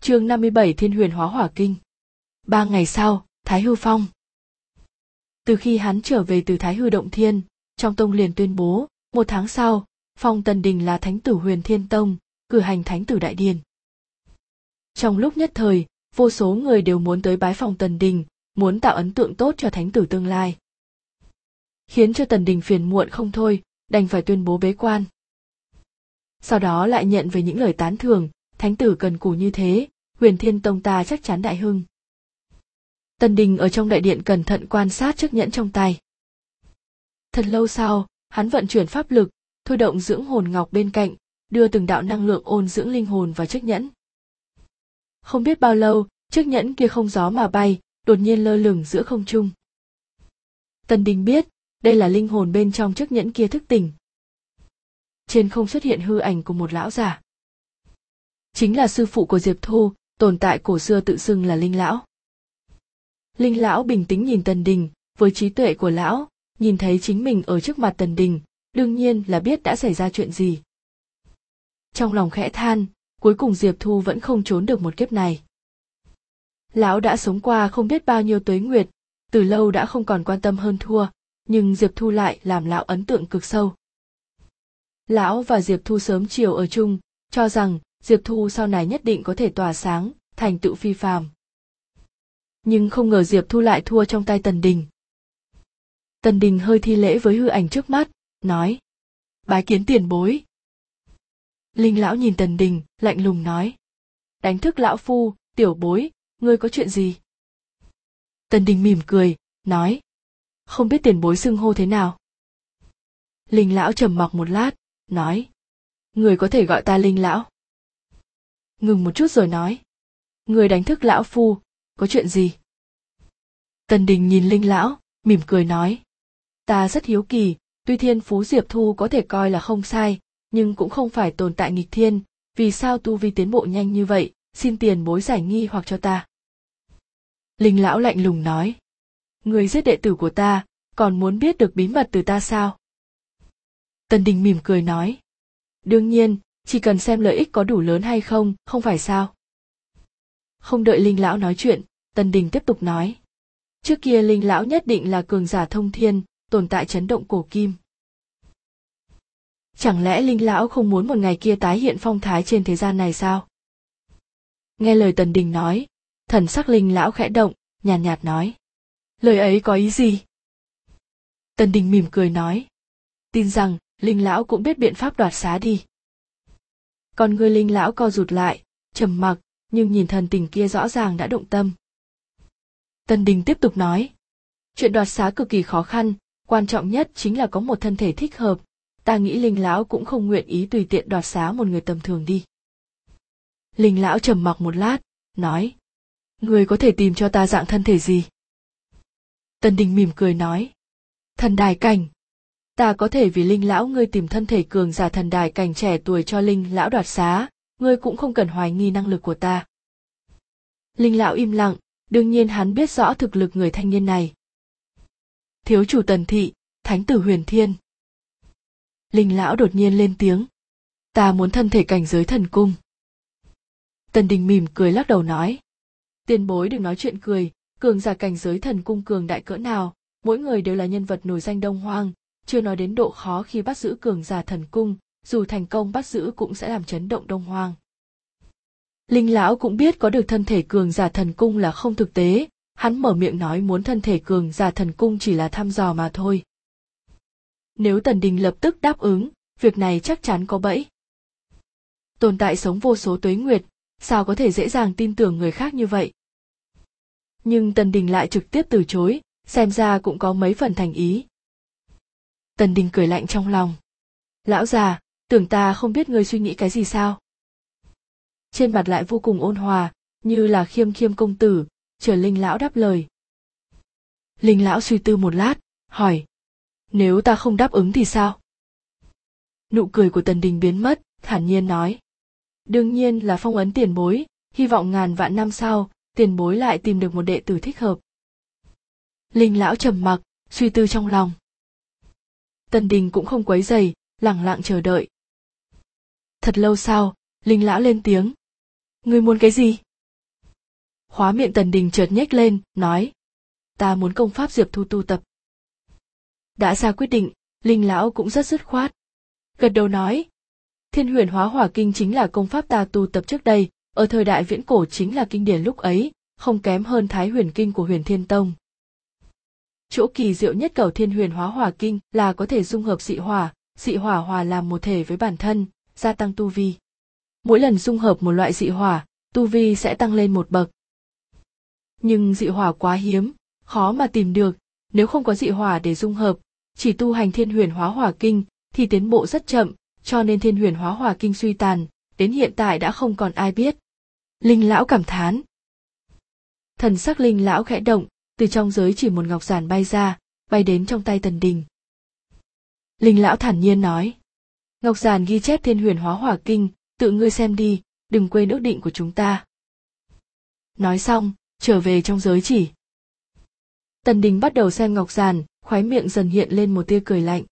chương 57 Thiên huyền hóa hỏa kinh. Ba ngày sau, Thái Hư Phong. Từ khi hắn trở về từ Thái Hư Động Thiên, trong tông liền tuyên bố, một tháng sau, Phong Tần Đình là Thánh tử huyền Thiên Tông, cử hành Thánh tử Đại Điền. Trong lúc nhất thời, vô số người đều muốn tới bái phòng Tần Đình, muốn tạo ấn tượng tốt cho Thánh tử tương lai. Khiến cho Tần Đình phiền muộn không thôi, đành phải tuyên bố bế quan. Sau đó lại nhận về những lời tán thưởng, thánh tử cần cù như thế, huyền thiên tông ta chắc chắn đại hưng. Tần đình ở trong đại điện cẩn thận quan sát chiếc nhẫn trong tay. Thật lâu sau, hắn vận chuyển pháp lực, thôi động dưỡng hồn ngọc bên cạnh, đưa từng đạo năng lượng ôn dưỡng linh hồn vào chiếc nhẫn. Không biết bao lâu, chiếc nhẫn kia không gió mà bay, đột nhiên lơ lửng giữa không trung. Tần đình biết, đây là linh hồn bên trong chiếc nhẫn kia thức tỉnh. Trên không xuất hiện hư ảnh của một lão giả chính là sư phụ của diệp thu, tồn tại cổ xưa tự xưng là linh lão. Linh lão bình tĩnh nhìn tần đình, với trí tuệ của lão, nhìn thấy chính mình ở trước mặt tần đình, đương nhiên là biết đã xảy ra chuyện gì. Trong lòng khẽ than, cuối cùng diệp thu vẫn không trốn được một kiếp này. Lão đã sống qua không biết bao nhiêu tuế nguyệt, từ lâu đã không còn quan tâm hơn thua, nhưng diệp thu lại làm lão ấn tượng cực sâu. Lão và diệp thu sớm chiều ở chung, cho rằng diệp thu sau này nhất định có thể tỏa sáng, thành tựu phi phàm. Nhưng không ngờ diệp thu lại thua trong tay tần đình. Tần đình hơi thi lễ với hư ảnh trước mắt, nói, bái kiến tiền bối. Linh lão nhìn tần đình, lạnh lùng nói, đánh thức lão phu, tiểu bối, ngươi có chuyện gì? Tần đình mỉm cười, nói, không biết tiền bối xưng hô thế nào. Linh lão trầm mặc một lát, nói, người có thể gọi ta linh lão ngừng một chút rồi nói. Người đánh thức lão phu, có chuyện gì? Tần đình nhìn linh lão, mỉm cười nói. Ta rất hiếu kỳ, tuy thiên phú diệp thu có thể coi là không sai, nhưng cũng không phải tồn tại nghịch thiên, vì sao tu vi tiến bộ nhanh như vậy, xin tiền bối giải nghi hoặc cho ta? Linh lão lạnh lùng nói. Người giết đệ tử của ta, còn muốn biết được bí mật từ ta sao? Tần đình mỉm cười nói. Đương nhiên chỉ cần xem lợi ích có đủ lớn hay không không phải sao? Không đợi linh lão nói chuyện tần đình tiếp tục nói. Trước kia linh lão nhất định là cường giả thông thiên tồn tại chấn động cổ kim. Chẳng lẽ linh lão không muốn một ngày kia tái hiện phong thái trên thế gian này sao? Nghe lời tần đình nói thần sắc linh lão khẽ động nhàn nhạt, nhạt nói. Lời ấy có ý gì? Tần đình mỉm cười nói. Tin rằng linh lão cũng biết biện pháp đoạt xá đi con ngươi linh lão co rụt lại, trầm mặc, nhưng nhìn thần tình kia rõ ràng đã động tâm. Tân đình tiếp tục nói, chuyện đoạt xá cực kỳ khó khăn, quan trọng nhất chính là có một thân thể thích hợp. Ta nghĩ linh lão cũng không nguyện ý tùy tiện đoạt xá một người tầm thường đi. Linh lão trầm mặc một lát, nói người có thể tìm cho ta dạng thân thể gì? Tân đình mỉm cười nói, thần đài cảnh ta có thể vì linh lão ngươi tìm thân thể cường giả thần đài cảnh trẻ tuổi cho linh lão đoạt xá, ngươi cũng không cần hoài nghi năng lực của ta. Linh lão im lặng, đương nhiên hắn biết rõ thực lực người thanh niên này. Thiếu chủ tần thị, thánh tử huyền thiên. Linh lão đột nhiên lên tiếng. Ta muốn thân thể cảnh giới thần cung. Tần đình mỉm cười lắc đầu nói. Tiền bối đừng nói chuyện cười, cường giả cảnh giới thần cung cường đại cỡ nào, mỗi người đều là nhân vật nổi danh đông hoang chưa nói đến độ khó khi bắt giữ cường giả thần cung, dù thành công bắt giữ cũng sẽ làm chấn động đông hoang. Linh lão cũng biết có được thân thể cường giả thần cung là không thực tế. Hắn mở miệng nói muốn thân thể cường giả thần cung chỉ là thăm dò mà thôi. Nếu tần đình lập tức đáp ứng, việc này chắc chắn có bẫy. Tồn tại sống vô số tuế nguyệt, sao có thể dễ dàng tin tưởng người khác như vậy? Nhưng tần đình lại trực tiếp từ chối, xem ra cũng có mấy phần thành ý tần đình cười lạnh trong lòng. Lão già, tưởng ta không biết ngươi suy nghĩ cái gì sao? Trên mặt lại vô cùng ôn hòa, như là khiêm khiêm công tử, chờ linh lão đáp lời. Linh lão suy tư một lát, hỏi, nếu ta không đáp ứng thì sao? Nụ cười của tần đình biến mất, thản nhiên nói, đương nhiên là phong ấn tiền bối, hy vọng ngàn vạn năm sau, tiền bối lại tìm được một đệ tử thích hợp. Linh lão trầm mặc, suy tư trong lòng. Tần Đình cũng không quấy dày, lẳng lặng chờ đợi. Thật lâu sau, Linh lão lên tiếng. Ngươi muốn cái gì? khóa miệng tần đình chợt nhếch lên nói ta muốn công pháp diệp thu tu tập đã ra quyết định linh lão cũng rất dứt khoát gật đầu nói thiên huyền hóa hỏa kinh chính là công pháp ta tu tập trước đây ở thời đại viễn cổ chính là kinh điển lúc ấy không kém hơn thái huyền kinh của huyền thiên tông chỗ kỳ diệu nhất cầu thiên huyền hóa hỏa kinh là có thể dung hợp dị hỏa. Dị hỏa hòa làm một thể với bản thân, gia tăng tu vi. Mỗi lần dung hợp một loại dị hỏa, tu vi sẽ tăng lên một bậc. Nhưng dị hỏa quá hiếm, khó mà tìm được. Nếu không có dị hỏa để dung hợp, chỉ tu hành thiên huyền hóa hỏa kinh thì tiến bộ rất chậm, cho nên thiên huyền hóa hỏa kinh suy tàn, đến hiện tại đã không còn ai biết. Linh lão cảm thán. Thần sắc linh lão khẽ động từ trong giới chỉ một ngọc giản bay ra, bay đến trong tay tần đình. Linh lão thản nhiên nói, ngọc giản ghi chép thiên huyền hóa hỏa kinh, tự ngươi xem đi, đừng quên ước định của chúng ta. Nói xong, trở về trong giới chỉ. Tần đình bắt đầu xem ngọc giản khoái miệng dần hiện lên một tia cười lạnh.